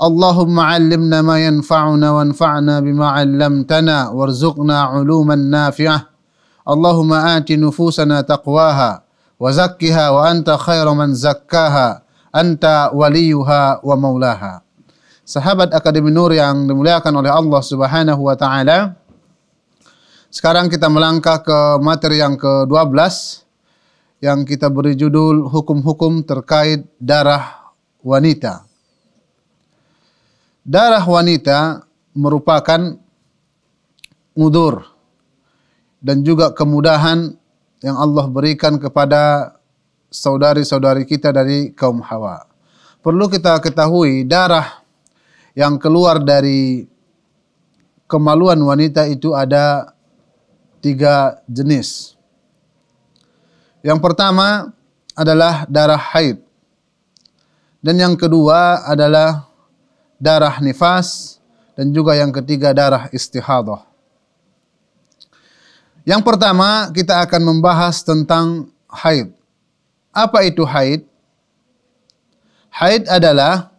اللهم علمنا ما ينفعنا وانفعنا بما علمتنا وارزقنا علوما نافعة اللهم آت نفوسنا تقواها وزكها وأنت خير من زكاها أنت وليها ومولاها Sahabat Akademi Nur yang dimuliakan oleh Allah Subhanahu wa taala. Sekarang kita melangkah ke materi yang ke-12 yang kita beri judul hukum-hukum terkait darah wanita. Darah wanita merupakan mudur dan juga kemudahan yang Allah berikan kepada saudari-saudari kita dari kaum Hawa. Perlu kita ketahui darah yang keluar dari kemaluan wanita itu ada tiga jenis. Yang pertama adalah darah haid. Dan yang kedua adalah darah nifas dan juga yang ketiga darah istihadah. Yang pertama kita akan membahas tentang haid. Apa itu haid? Haid adalah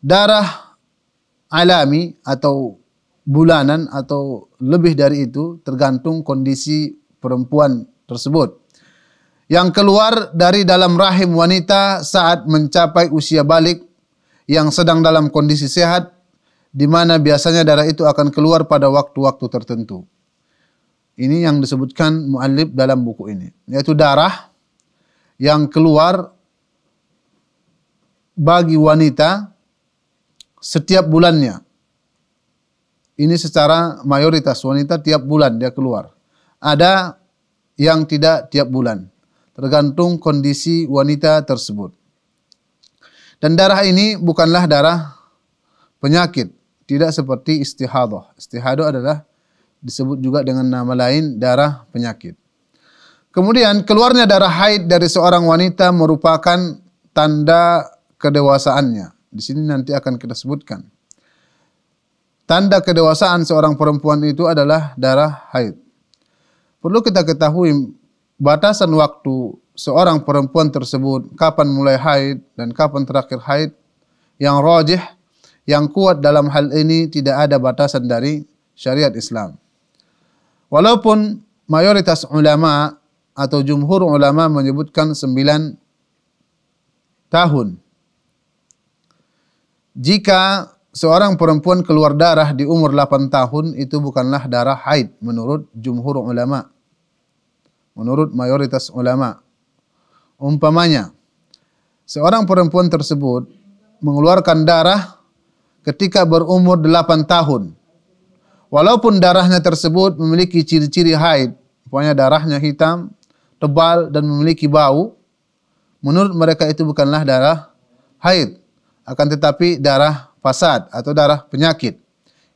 darah alami atau bulanan atau lebih dari itu tergantung kondisi perempuan tersebut. Yang keluar dari dalam rahim wanita saat mencapai usia balik yang sedang dalam kondisi sehat di mana biasanya darah itu akan keluar pada waktu-waktu tertentu. Ini yang disebutkan muallif dalam buku ini, yaitu darah yang keluar bagi wanita setiap bulannya. Ini secara mayoritas wanita tiap bulan dia keluar. Ada yang tidak tiap bulan, tergantung kondisi wanita tersebut. Dan darah ini bukanlah darah penyakit, tidak seperti istihadah. Istihadah adalah disebut juga dengan nama lain darah penyakit. Kemudian keluarnya darah haid dari seorang wanita merupakan tanda kedewasaannya. Di sini nanti akan kita sebutkan. Tanda kedewasaan seorang perempuan itu adalah darah haid. Perlu kita ketahui batasan waktu seorang perempuan tersebut kapan mulai haid dan kapan terakhir haid yang rajih yang kuat dalam hal ini tidak ada batasan dari syariat Islam. Walaupun mayoritas ulama atau jumhur ulama menyebutkan sembilan tahun. Jika seorang perempuan keluar darah di umur 8 tahun itu bukanlah darah haid menurut jumhur ulama. Menurut mayoritas ulama. Umpamanya, seorang perempuan tersebut mengeluarkan darah ketika berumur 8 tahun Walaupun darahnya tersebut memiliki ciri-ciri haid, pokoknya darahnya hitam, tebal dan memiliki bau, menurut mereka itu bukanlah darah haid, akan tetapi darah fasad atau darah penyakit.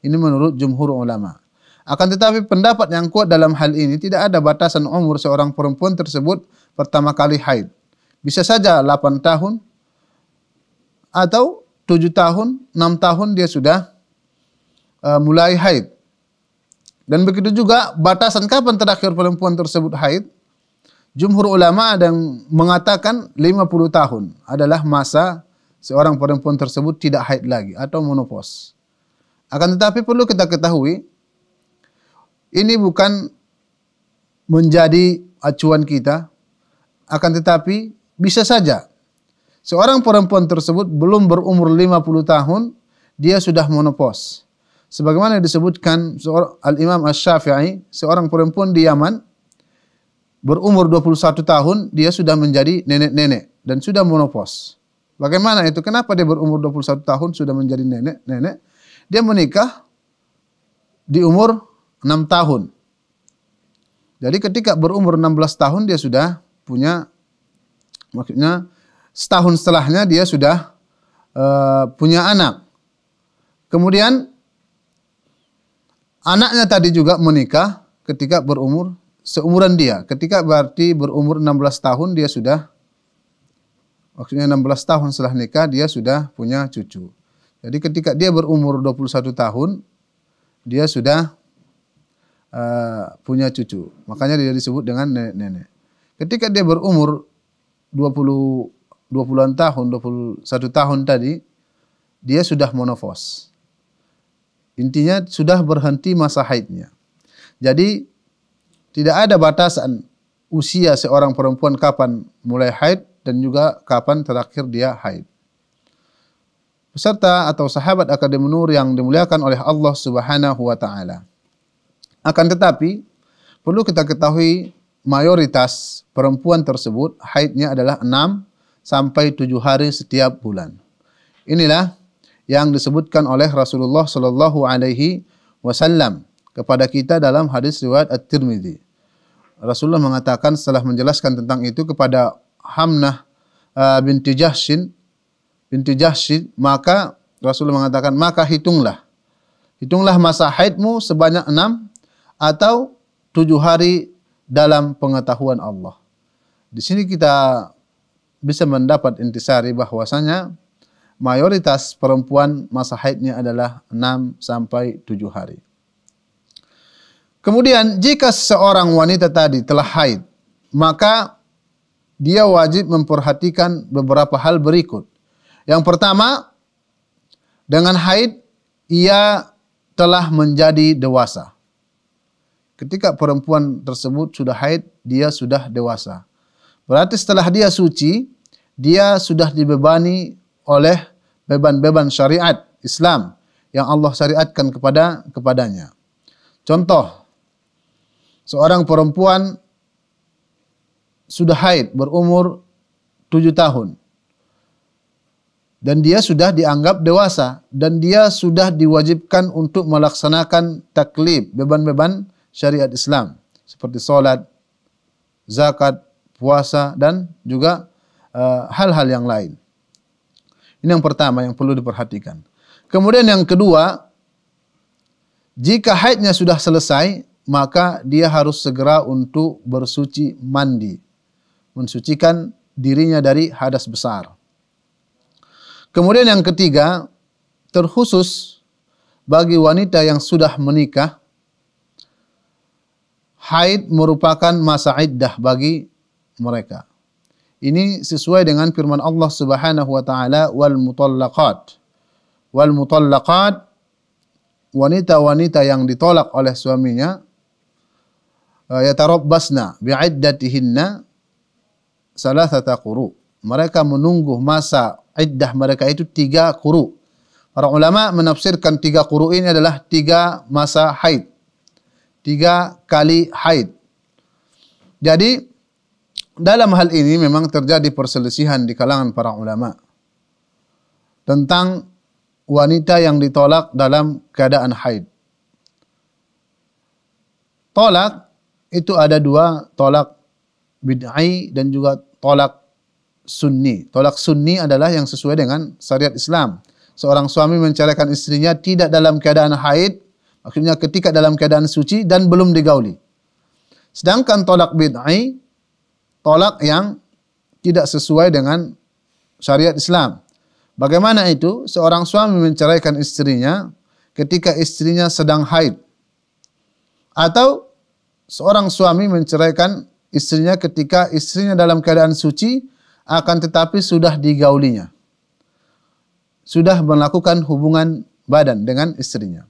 Ini menurut jumhur ulama. Akan tetapi pendapat yang kuat dalam hal ini tidak ada batasan umur seorang perempuan tersebut pertama kali haid. Bisa saja 8 tahun atau 7 tahun, 6 tahun dia sudah uh, mulai haid. Dan begitu juga batasan kapan terakhir perempuan tersebut haid. Jumhur ulama ada yang mengatakan 50 tahun adalah masa seorang perempuan tersebut tidak haid lagi atau menopause. Akan tetapi perlu kita ketahui ini bukan menjadi acuan kita akan tetapi bisa saja seorang perempuan tersebut belum berumur 50 tahun dia sudah menopause sebagaimana disebutkan Al-Imam Asy-Syafi'i, seorang perempuan di Yaman berumur 21 tahun, dia sudah menjadi nenek-nenek dan sudah menopause. Bagaimana itu? Kenapa dia berumur 21 tahun sudah menjadi nenek-nenek? Dia menikah di umur 6 tahun. Jadi ketika berumur 16 tahun dia sudah punya maksudnya setahun setelahnya dia sudah uh, punya anak. Kemudian anaknya tadi juga menikah ketika berumur seumuran dia. Ketika berarti berumur 16 tahun dia sudah maksudnya 16 tahun setelah nikah dia sudah punya cucu. Jadi ketika dia berumur 21 tahun dia sudah uh, punya cucu. Makanya dia disebut dengan nenek-nenek. Ketika dia berumur 20 20-an tahun, 21 tahun tadi dia sudah monofos. Intinya sudah berhenti masa haidnya. Jadi tidak ada batasan usia seorang perempuan kapan mulai haid dan juga kapan terakhir dia haid. Peserta atau sahabat Akademi Nur yang dimuliakan oleh Allah Subhanahu wa taala. Akan tetapi perlu kita ketahui mayoritas perempuan tersebut haidnya adalah 6 sampai 7 hari setiap bulan. Inilah yang disebutkan oleh Rasulullah sallallahu alaihi wasallam kepada kita dalam hadis riwayat At-Tirmidzi. Rasulullah mengatakan setelah menjelaskan tentang itu kepada Hamnah uh, binti Jahshin binti Jahshin maka Rasulullah mengatakan maka hitunglah hitunglah masa haidmu sebanyak enam atau tujuh hari dalam pengetahuan Allah. Di sini kita bisa mendapat intisari bahwasanya mayoritas perempuan masa haidnya adalah 6 sampai 7 hari. Kemudian jika seorang wanita tadi telah haid, maka dia wajib memperhatikan beberapa hal berikut. Yang pertama, dengan haid ia telah menjadi dewasa. Ketika perempuan tersebut sudah haid, dia sudah dewasa. Berarti setelah dia suci, dia sudah dibebani oleh beban-beban syariat Islam yang Allah syariatkan kepada kepadanya. Contoh, seorang perempuan sudah haid berumur tujuh tahun dan dia sudah dianggap dewasa dan dia sudah diwajibkan untuk melaksanakan taklif beban-beban syariat Islam seperti solat, zakat, puasa dan juga eh, hal-hal uh, yang lain. Ini yang pertama yang perlu diperhatikan. Kemudian yang kedua, jika haidnya sudah selesai, maka dia harus segera untuk bersuci mandi, mensucikan dirinya dari hadas besar. Kemudian yang ketiga, terkhusus bagi wanita yang sudah menikah, haid merupakan masa iddah bagi mereka. Ini sesuai dengan firman Allah Subhanahu wa taala wal mutallaqat. Wal mutallaqat wanita-wanita yang ditolak oleh suaminya uh, yatarabbasna bi'iddatihinna salasata quru. Mereka menunggu masa iddah mereka itu tiga quru. Para ulama menafsirkan tiga quru ini adalah tiga masa haid tiga kali haid. Jadi dalam hal ini memang terjadi perselisihan di kalangan para ulama tentang wanita yang ditolak dalam keadaan haid. Tolak itu ada dua, tolak bid'ai dan juga tolak sunni. Tolak sunni adalah yang sesuai dengan syariat Islam. Seorang suami menceraikan istrinya tidak dalam keadaan haid, Akhirnya ketika dalam keadaan suci dan belum digauli. Sedangkan tolak bid'ai, tolak yang tidak sesuai dengan syariat Islam. Bagaimana itu? Seorang suami menceraikan istrinya ketika istrinya sedang haid. Atau seorang suami menceraikan istrinya ketika istrinya dalam keadaan suci akan tetapi sudah digaulinya. Sudah melakukan hubungan badan dengan istrinya.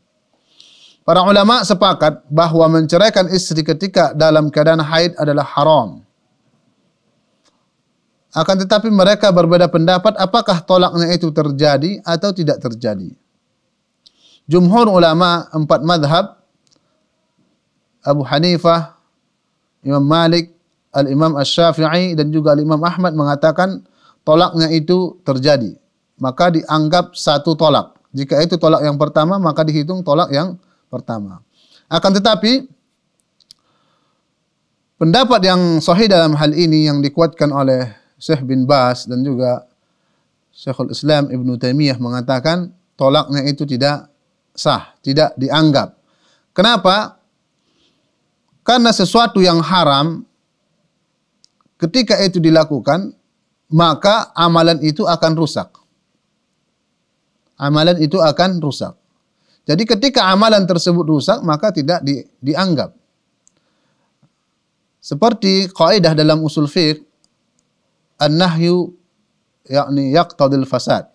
Para ulama sepakat bahwa menceraikan istri ketika dalam keadaan haid adalah haram. Akan tetapi mereka berbeda pendapat apakah tolaknya itu terjadi atau tidak terjadi. Jumhur ulama empat madhab, Abu Hanifah, Imam Malik, Al-Imam Ash-Syafi'i dan juga Al-Imam Ahmad mengatakan tolaknya itu terjadi. Maka dianggap satu tolak. Jika itu tolak yang pertama maka dihitung tolak yang pertama. Akan tetapi pendapat yang sahih dalam hal ini yang dikuatkan oleh Syekh bin Bas dan juga Syekhul Islam Ibn Taimiyah mengatakan tolaknya itu tidak sah, tidak dianggap. Kenapa? Karena sesuatu yang haram ketika itu dilakukan, maka amalan itu akan rusak. Amalan itu akan rusak. Jadi ketika amalan tersebut rusak, maka tidak di, dianggap. Seperti kaidah dalam usul fiqh, an-nahyu yakni yaqtadil fasad.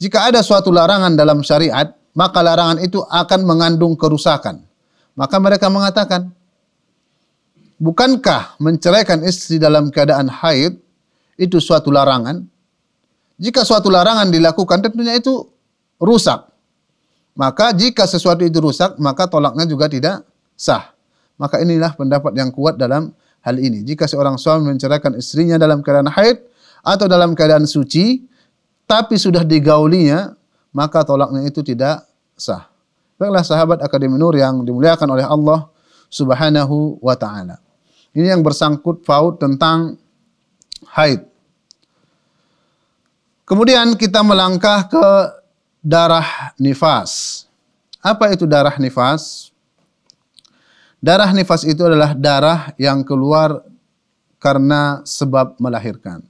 Jika ada suatu larangan dalam syariat, maka larangan itu akan mengandung kerusakan. Maka mereka mengatakan, bukankah menceraikan istri dalam keadaan haid itu suatu larangan? Jika suatu larangan dilakukan tentunya itu rusak. Maka jika sesuatu itu rusak, maka tolaknya juga tidak sah. Maka inilah pendapat yang kuat dalam hal ini. Jika seorang suami menceraikan istrinya dalam keadaan haid atau dalam keadaan suci, tapi sudah digaulinya, maka tolaknya itu tidak sah. Baiklah sahabat Akademi Nur yang dimuliakan oleh Allah Subhanahu wa taala. Ini yang bersangkut paut tentang haid. Kemudian kita melangkah ke darah nifas. Apa itu darah nifas? Darah nifas itu adalah darah yang keluar karena sebab melahirkan.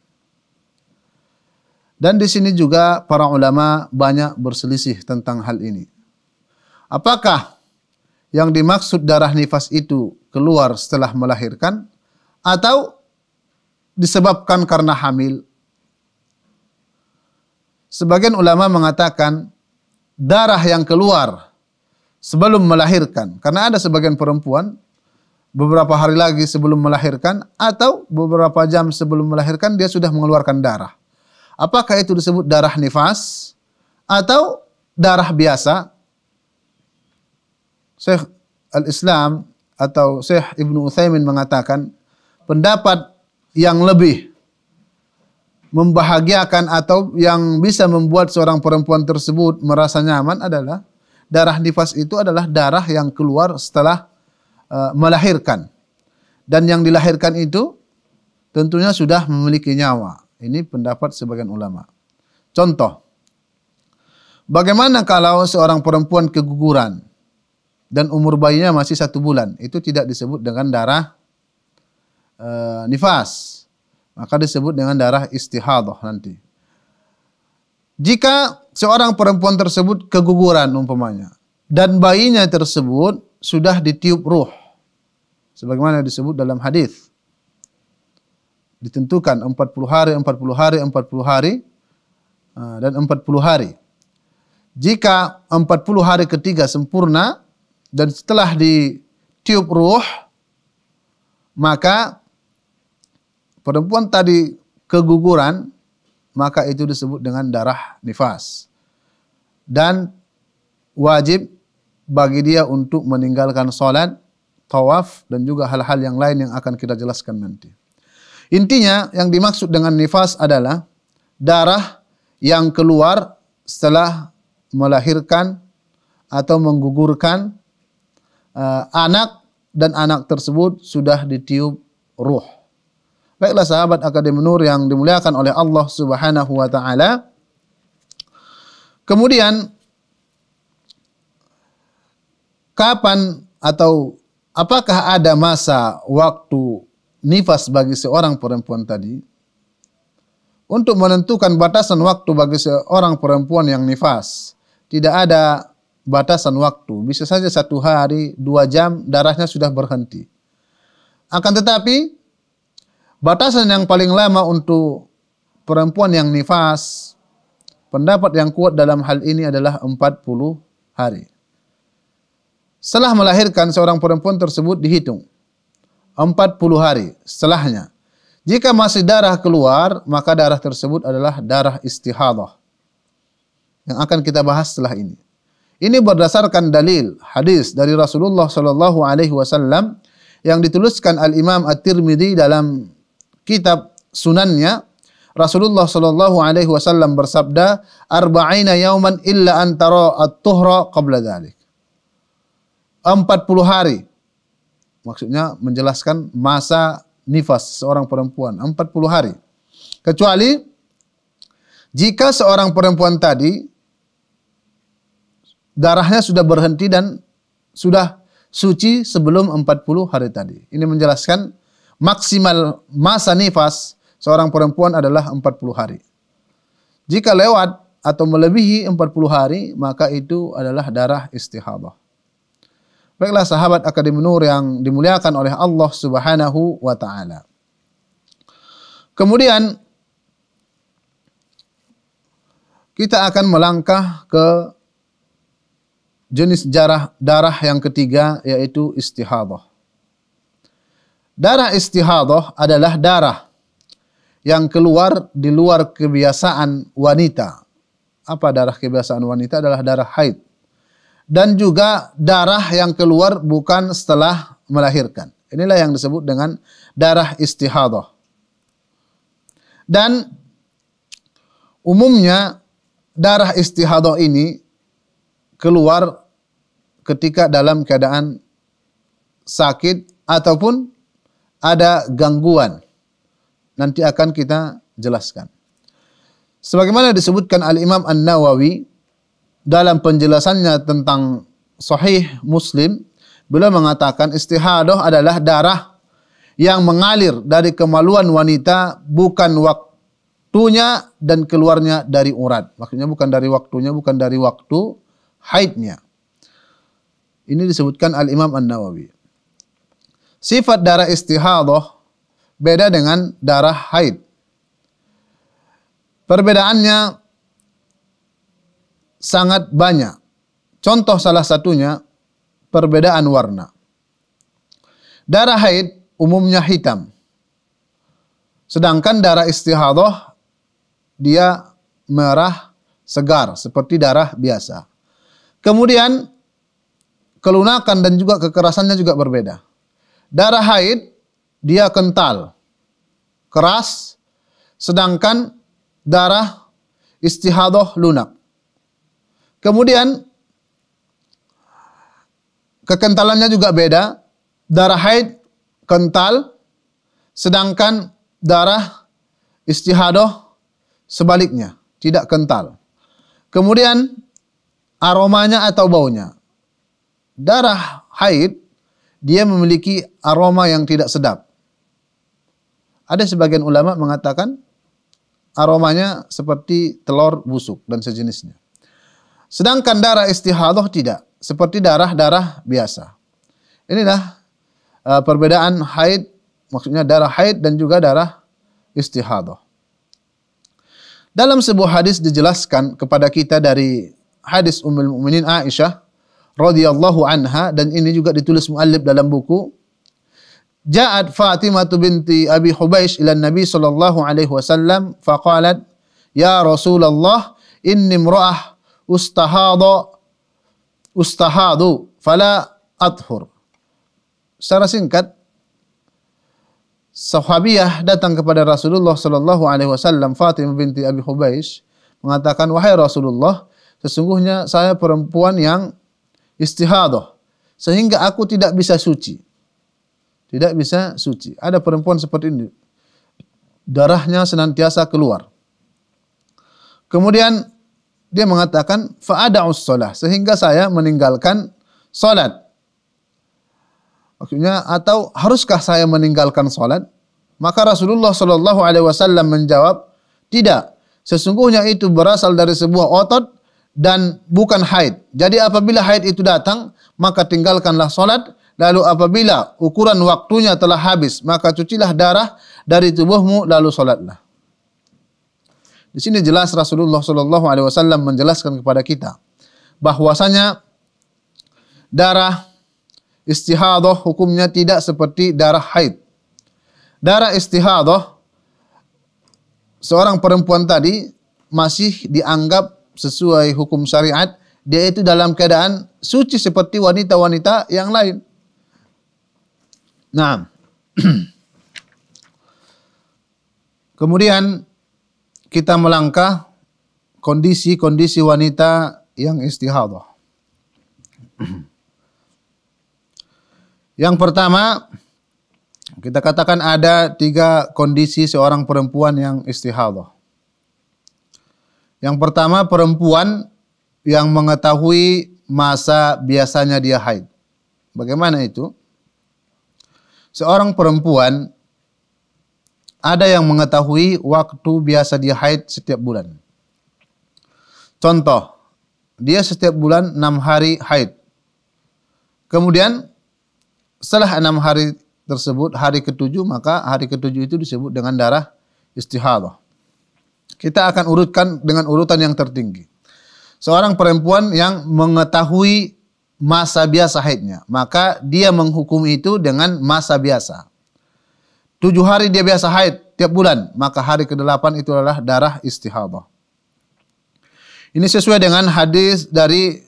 Dan di sini juga para ulama banyak berselisih tentang hal ini. Apakah yang dimaksud darah nifas itu keluar setelah melahirkan atau disebabkan karena hamil Sebagian ulama mengatakan darah yang keluar sebelum melahirkan. Karena ada sebagian perempuan beberapa hari lagi sebelum melahirkan atau beberapa jam sebelum melahirkan dia sudah mengeluarkan darah. Apakah itu disebut darah nifas atau darah biasa? Syekh Al-Islam atau Syekh Ibnu Utsaimin mengatakan pendapat yang lebih membahagiakan atau yang bisa membuat seorang perempuan tersebut merasa nyaman adalah darah nifas itu adalah darah yang keluar setelah uh, melahirkan. Dan yang dilahirkan itu tentunya sudah memiliki nyawa. Ini pendapat sebagian ulama. Contoh, bagaimana kalau seorang perempuan keguguran dan umur bayinya masih satu bulan, itu tidak disebut dengan darah uh, nifas maka disebut dengan darah istihadah nanti. Jika seorang perempuan tersebut keguguran umpamanya dan bayinya tersebut sudah ditiup ruh sebagaimana disebut dalam hadis ditentukan 40 hari 40 hari 40 hari ah, dan 40 hari jika 40 hari ketiga sempurna dan setelah ditiup ruh maka perempuan tadi keguguran, maka itu disebut dengan darah nifas. Dan wajib bagi dia untuk meninggalkan salat, tawaf dan juga hal-hal yang lain yang akan kita jelaskan nanti. Intinya yang dimaksud dengan nifas adalah darah yang keluar setelah melahirkan atau menggugurkan uh, anak dan anak tersebut sudah ditiup ruh. Baiklah sahabat Akademi Nur yang dimuliakan oleh Allah Subhanahu wa taala. Kemudian kapan atau apakah ada masa waktu nifas bagi seorang perempuan tadi? Untuk menentukan batasan waktu bagi seorang perempuan yang nifas, tidak ada batasan waktu. Bisa saja satu hari, dua jam, darahnya sudah berhenti. Akan tetapi, Batasan yang paling lama untuk perempuan yang nifas, pendapat yang kuat dalam hal ini adalah 40 hari. Setelah melahirkan seorang perempuan tersebut dihitung 40 hari setelahnya. Jika masih darah keluar, maka darah tersebut adalah darah istihadah. Yang akan kita bahas setelah ini. Ini berdasarkan dalil hadis dari Rasulullah sallallahu alaihi wasallam yang dituliskan Al Imam At-Tirmidzi dalam kitab sunannya Rasulullah sallallahu alaihi wasallam bersabda arba'ina yauman illa antara at-tuhra qabla dzalik 40 hari. Maksudnya menjelaskan masa nifas seorang perempuan. 40 hari. Kecuali jika seorang perempuan tadi darahnya sudah berhenti dan sudah suci sebelum 40 hari tadi. Ini menjelaskan maksimal masa nifas seorang perempuan adalah 40 hari. Jika lewat atau melebihi 40 hari, maka itu adalah darah istihadah. Baiklah sahabat Akademi Nur yang dimuliakan oleh Allah Subhanahu wa taala. Kemudian kita akan melangkah ke jenis darah yang ketiga yaitu istihadah. Darah istihadah adalah darah yang keluar di luar kebiasaan wanita. Apa darah kebiasaan wanita adalah darah haid dan juga darah yang keluar bukan setelah melahirkan. Inilah yang disebut dengan darah istihadah. Dan umumnya darah istihadah ini keluar ketika dalam keadaan sakit ataupun ada gangguan. Nanti akan kita jelaskan. Sebagaimana disebutkan Al-Imam An-Nawawi dalam penjelasannya tentang Sahih Muslim, beliau mengatakan istihadah adalah darah yang mengalir dari kemaluan wanita bukan waktunya dan keluarnya dari urat. Maksudnya bukan dari waktunya, bukan dari waktu haidnya. Ini disebutkan Al-Imam An-Nawawi. Sifat darah istihadah beda dengan darah haid. Perbedaannya sangat banyak. Contoh salah satunya perbedaan warna. Darah haid umumnya hitam. Sedangkan darah istihadah dia merah segar seperti darah biasa. Kemudian kelunakan dan juga kekerasannya juga berbeda. Darah haid dia kental, keras, sedangkan darah istihadah lunak. Kemudian kekentalannya juga beda. Darah haid kental, sedangkan darah istihadah sebaliknya, tidak kental. Kemudian aromanya atau baunya. Darah haid dia memiliki aroma yang tidak sedap. Ada sebagian ulama mengatakan aromanya seperti telur busuk dan sejenisnya. Sedangkan darah istihadah tidak, seperti darah-darah biasa. Inilah uh, perbedaan haid, maksudnya darah haid dan juga darah istihadah. Dalam sebuah hadis dijelaskan kepada kita dari hadis Ummul Mukminin Aisyah radhiyallahu anha dan ini juga ditulis muallif dalam buku Ja'at Fatimah binti Abi Hubaish ila Nabi sallallahu alaihi wasallam faqalat Ya Rasulullah inni imra'ah ustahadu ustahadu fala adhur. Secara singkat, sahabiyah datang kepada Rasulullah sallallahu alaihi wasallam Fatimah binti Abi Hubaish mengatakan wahai Rasulullah sesungguhnya saya perempuan yang istihadah sehingga aku tidak bisa suci. Tidak bisa suci. Ada perempuan seperti ini. Darahnya senantiasa keluar. Kemudian dia mengatakan fa'ada'us shalah sehingga saya meninggalkan salat. Maksudnya atau haruskah saya meninggalkan salat? Maka Rasulullah sallallahu alaihi wasallam menjawab, "Tidak. Sesungguhnya itu berasal dari sebuah otot dan bukan haid. Jadi apabila haid itu datang, maka tinggalkanlah salat. Lalu apabila ukuran waktunya telah habis, maka cucilah darah dari tubuhmu lalu salatlah." Di sini jelas Rasulullah Shallallahu Alaihi Wasallam menjelaskan kepada kita bahwasanya darah istihadah hukumnya tidak seperti darah haid. Darah istihadah seorang perempuan tadi masih dianggap sesuai hukum syariat dia itu dalam keadaan suci seperti wanita-wanita yang lain. Nah, kemudian kita melangkah kondisi-kondisi wanita yang istihadah. Yang pertama, kita katakan ada tiga kondisi seorang perempuan yang istihadah. Yang pertama, perempuan yang mengetahui masa biasanya dia haid. Bagaimana itu? Seorang perempuan ada yang mengetahui waktu biasa dia haid setiap bulan. Contoh, dia setiap bulan enam hari haid. Kemudian setelah enam hari tersebut, hari ketujuh, maka hari ketujuh itu disebut dengan darah istihadah. Kita akan urutkan dengan urutan yang tertinggi. Seorang perempuan yang mengetahui masa biasa haidnya. Maka dia menghukum itu dengan masa biasa. Tujuh hari dia biasa haid tiap bulan. Maka hari ke-8 itu adalah darah istihadah. Ini sesuai dengan hadis dari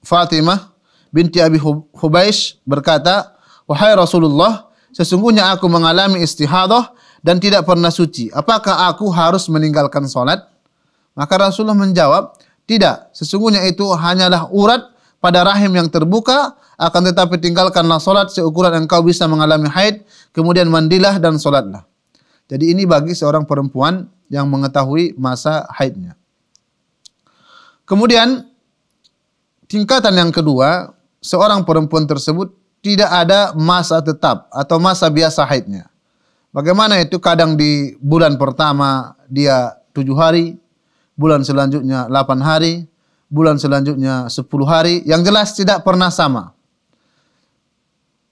Fatimah binti Abi Hubaish berkata, Wahai Rasulullah, sesungguhnya aku mengalami istihadah dan tidak pernah suci. Apakah aku harus meninggalkan solat? Maka Rasulullah menjawab, tidak. Sesungguhnya itu hanyalah urat pada rahim yang terbuka, akan tetapi tinggalkanlah solat seukuran engkau bisa mengalami haid, kemudian mandilah dan solatlah. Jadi ini bagi seorang perempuan yang mengetahui masa haidnya. Kemudian tingkatan yang kedua, seorang perempuan tersebut tidak ada masa tetap atau masa biasa haidnya. Bagaimana itu kadang di bulan pertama dia tujuh hari, bulan selanjutnya delapan hari, bulan selanjutnya 10 hari, yang jelas tidak pernah sama.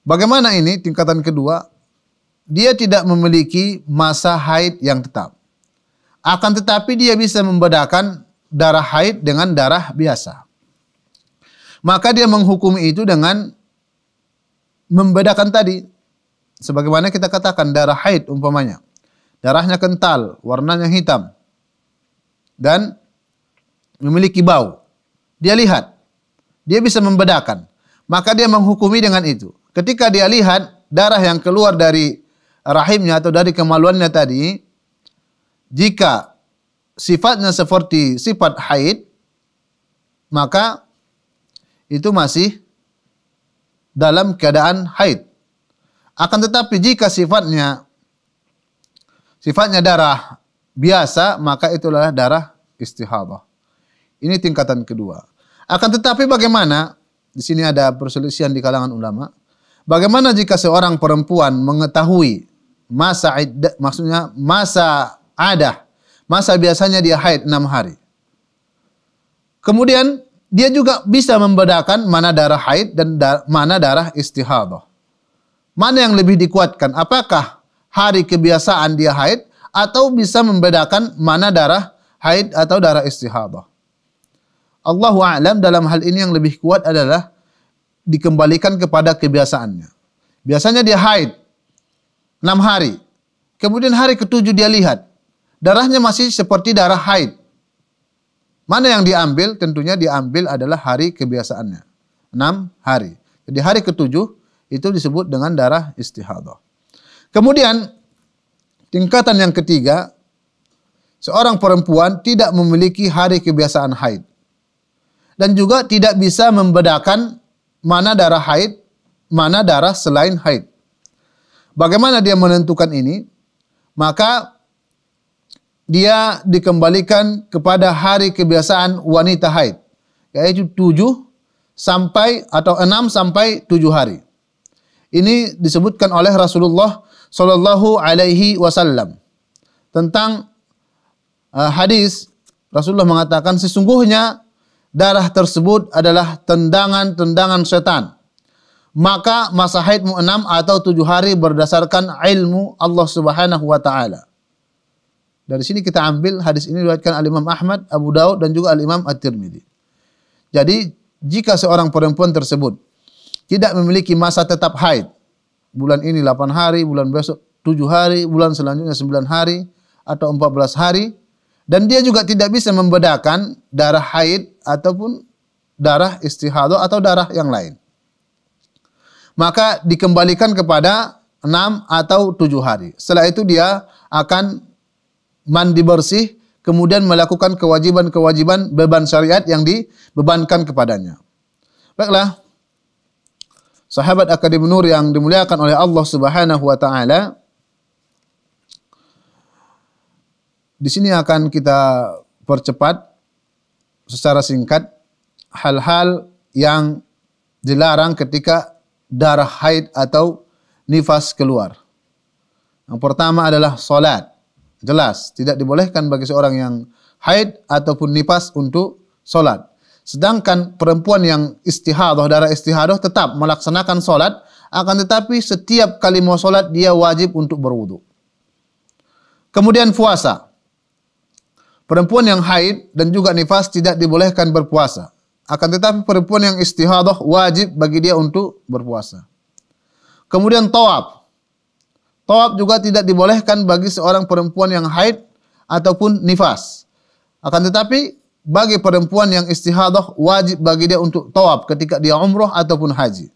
Bagaimana ini tingkatan kedua? Dia tidak memiliki masa haid yang tetap. Akan tetapi dia bisa membedakan darah haid dengan darah biasa. Maka dia menghukumi itu dengan membedakan tadi. Sebagaimana kita katakan darah haid umpamanya. Darahnya kental, warnanya hitam. Dan memiliki bau. Dia lihat. Dia bisa membedakan. Maka dia menghukumi dengan itu. Ketika dia lihat darah yang keluar dari rahimnya atau dari kemaluannya tadi, jika sifatnya seperti sifat haid, maka itu masih dalam keadaan haid. Akan tetapi jika sifatnya sifatnya darah biasa, maka itulah darah istihadah. Ini tingkatan kedua. Akan tetapi bagaimana? Di sini ada perselisihan di kalangan ulama. Bagaimana jika seorang perempuan mengetahui masa iddah, maksudnya masa ada, masa biasanya dia haid enam hari. Kemudian dia juga bisa membedakan mana darah haid dan da mana darah istihadah. Mana yang lebih dikuatkan? Apakah hari kebiasaan dia haid atau bisa membedakan mana darah haid atau darah istihadah? Allahu a'lam dalam hal ini yang lebih kuat adalah dikembalikan kepada kebiasaannya. Biasanya dia haid 6 hari. Kemudian hari ketujuh dia lihat darahnya masih seperti darah haid. Mana yang diambil? Tentunya diambil adalah hari kebiasaannya. 6 hari. Jadi hari ketujuh itu disebut dengan darah istihadah. Kemudian tingkatan yang ketiga, seorang perempuan tidak memiliki hari kebiasaan haid dan juga tidak bisa membedakan mana darah haid, mana darah selain haid. Bagaimana dia menentukan ini? Maka dia dikembalikan kepada hari kebiasaan wanita haid, yaitu tujuh sampai atau enam sampai tujuh hari. Ini disebutkan oleh Rasulullah Shallallahu Alaihi Wasallam tentang uh, hadis Rasulullah mengatakan sesungguhnya darah tersebut adalah tendangan-tendangan setan. Maka masa haidmu enam atau tujuh hari berdasarkan ilmu Allah Subhanahu wa taala. Dari sini kita ambil hadis ini diriwayatkan Al Imam Ahmad, Abu Daud dan juga Al Imam At-Tirmidzi. Jadi jika seorang perempuan tersebut tidak memiliki masa tetap haid, bulan ini 8 hari, bulan besok 7 hari, bulan selanjutnya 9 hari atau 14 hari, dan dia juga tidak bisa membedakan darah haid ataupun darah istihadah atau darah yang lain. Maka dikembalikan kepada enam atau tujuh hari. Setelah itu dia akan mandi bersih, kemudian melakukan kewajiban-kewajiban beban syariat yang dibebankan kepadanya. Baiklah, sahabat Akademi Nur yang dimuliakan oleh Allah Subhanahu wa taala, Di sini akan kita percepat secara singkat hal-hal yang dilarang ketika darah haid atau nifas keluar. Yang pertama adalah salat. Jelas tidak dibolehkan bagi seorang yang haid ataupun nifas untuk salat. Sedangkan perempuan yang istihadah, darah istihadah tetap melaksanakan salat, akan tetapi setiap kali mau salat dia wajib untuk berwudu. Kemudian puasa. Perempuan yang haid dan juga nifas tidak dibolehkan berpuasa. Akan tetapi perempuan yang istihadah wajib bagi dia untuk berpuasa. Kemudian tawaf. Tawaf juga tidak dibolehkan bagi seorang perempuan yang haid ataupun nifas. Akan tetapi bagi perempuan yang istihadah wajib bagi dia untuk tawaf ketika dia umrah ataupun haji.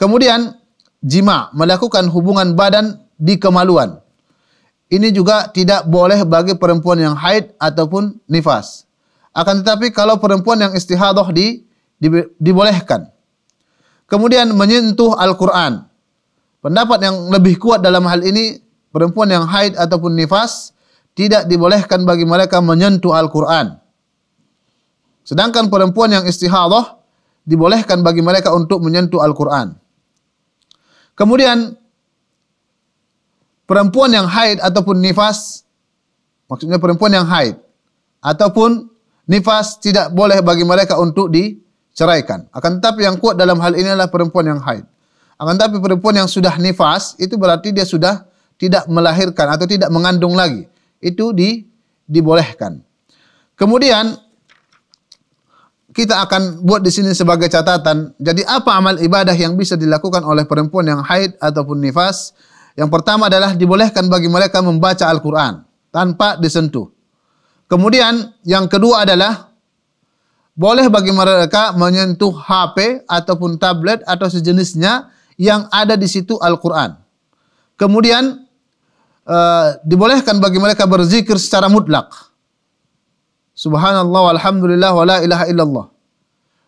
Kemudian jima melakukan hubungan badan di kemaluan. Ini juga tidak boleh bagi perempuan yang haid ataupun nifas. Akan tetapi kalau perempuan yang istihadah di, di dibolehkan. Kemudian menyentuh Al-Qur'an. Pendapat yang lebih kuat dalam hal ini perempuan yang haid ataupun nifas tidak dibolehkan bagi mereka menyentuh Al-Qur'an. Sedangkan perempuan yang istihadah dibolehkan bagi mereka untuk menyentuh Al-Qur'an. Kemudian perempuan yang haid ataupun nifas maksudnya perempuan yang haid ataupun nifas tidak boleh bagi mereka untuk diceraikan. Akan tetapi yang kuat dalam hal ini adalah perempuan yang haid. Akan tapi perempuan yang sudah nifas itu berarti dia sudah tidak melahirkan atau tidak mengandung lagi. Itu di, dibolehkan. Kemudian kita akan buat di sini sebagai catatan. Jadi apa amal ibadah yang bisa dilakukan oleh perempuan yang haid ataupun nifas? Yang pertama adalah dibolehkan bagi mereka membaca Al-Quran tanpa disentuh. Kemudian yang kedua adalah boleh bagi mereka menyentuh HP ataupun tablet atau sejenisnya yang ada di situ Al-Quran. Kemudian uh, dibolehkan bagi mereka berzikir secara mutlak. Subhanallah walhamdulillah wa la ilaha illallah.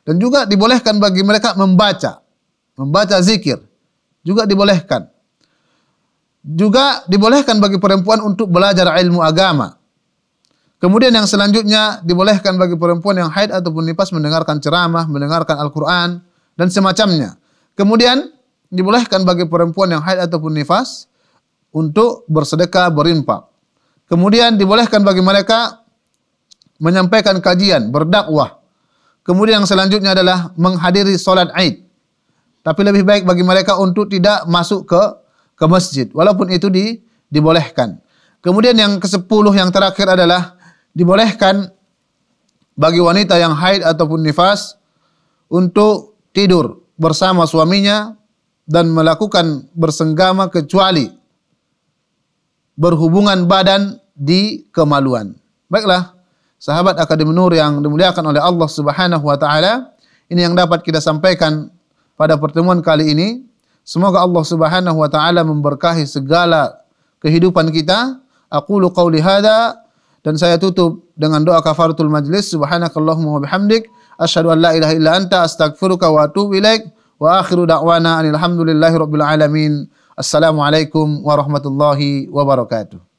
Dan juga dibolehkan bagi mereka membaca. Membaca zikir. Juga dibolehkan. Juga dibolehkan bagi perempuan untuk belajar ilmu agama. Kemudian yang selanjutnya dibolehkan bagi perempuan yang haid ataupun nifas mendengarkan ceramah, mendengarkan Al-Quran, dan semacamnya. Kemudian dibolehkan bagi perempuan yang haid ataupun nifas untuk bersedekah berinfak. Kemudian dibolehkan bagi mereka menyampaikan kajian, berdakwah. Kemudian yang selanjutnya adalah menghadiri solat Aid. Tapi lebih baik bagi mereka untuk tidak masuk ke ke masjid walaupun itu di, dibolehkan. Kemudian yang kesepuluh yang terakhir adalah dibolehkan bagi wanita yang haid ataupun nifas untuk tidur bersama suaminya dan melakukan bersenggama kecuali berhubungan badan di kemaluan. Baiklah, sahabat Akademi Nur yang dimuliakan oleh Allah Subhanahu wa taala, ini yang dapat kita sampaikan pada pertemuan kali ini. Semoga Allah Subhanahu wa taala memberkahi segala kehidupan kita. Aku qauli hadza dan saya tutup dengan doa kafaratul majlis subhanakallahumma wa bihamdik asyhadu an la ilaha illa anta astaghfiruka wa atubu ilaik. Wa akhiru da'wana alhamdulillahi rabbil alamin. Assalamualaikum warahmatullahi wabarakatuh.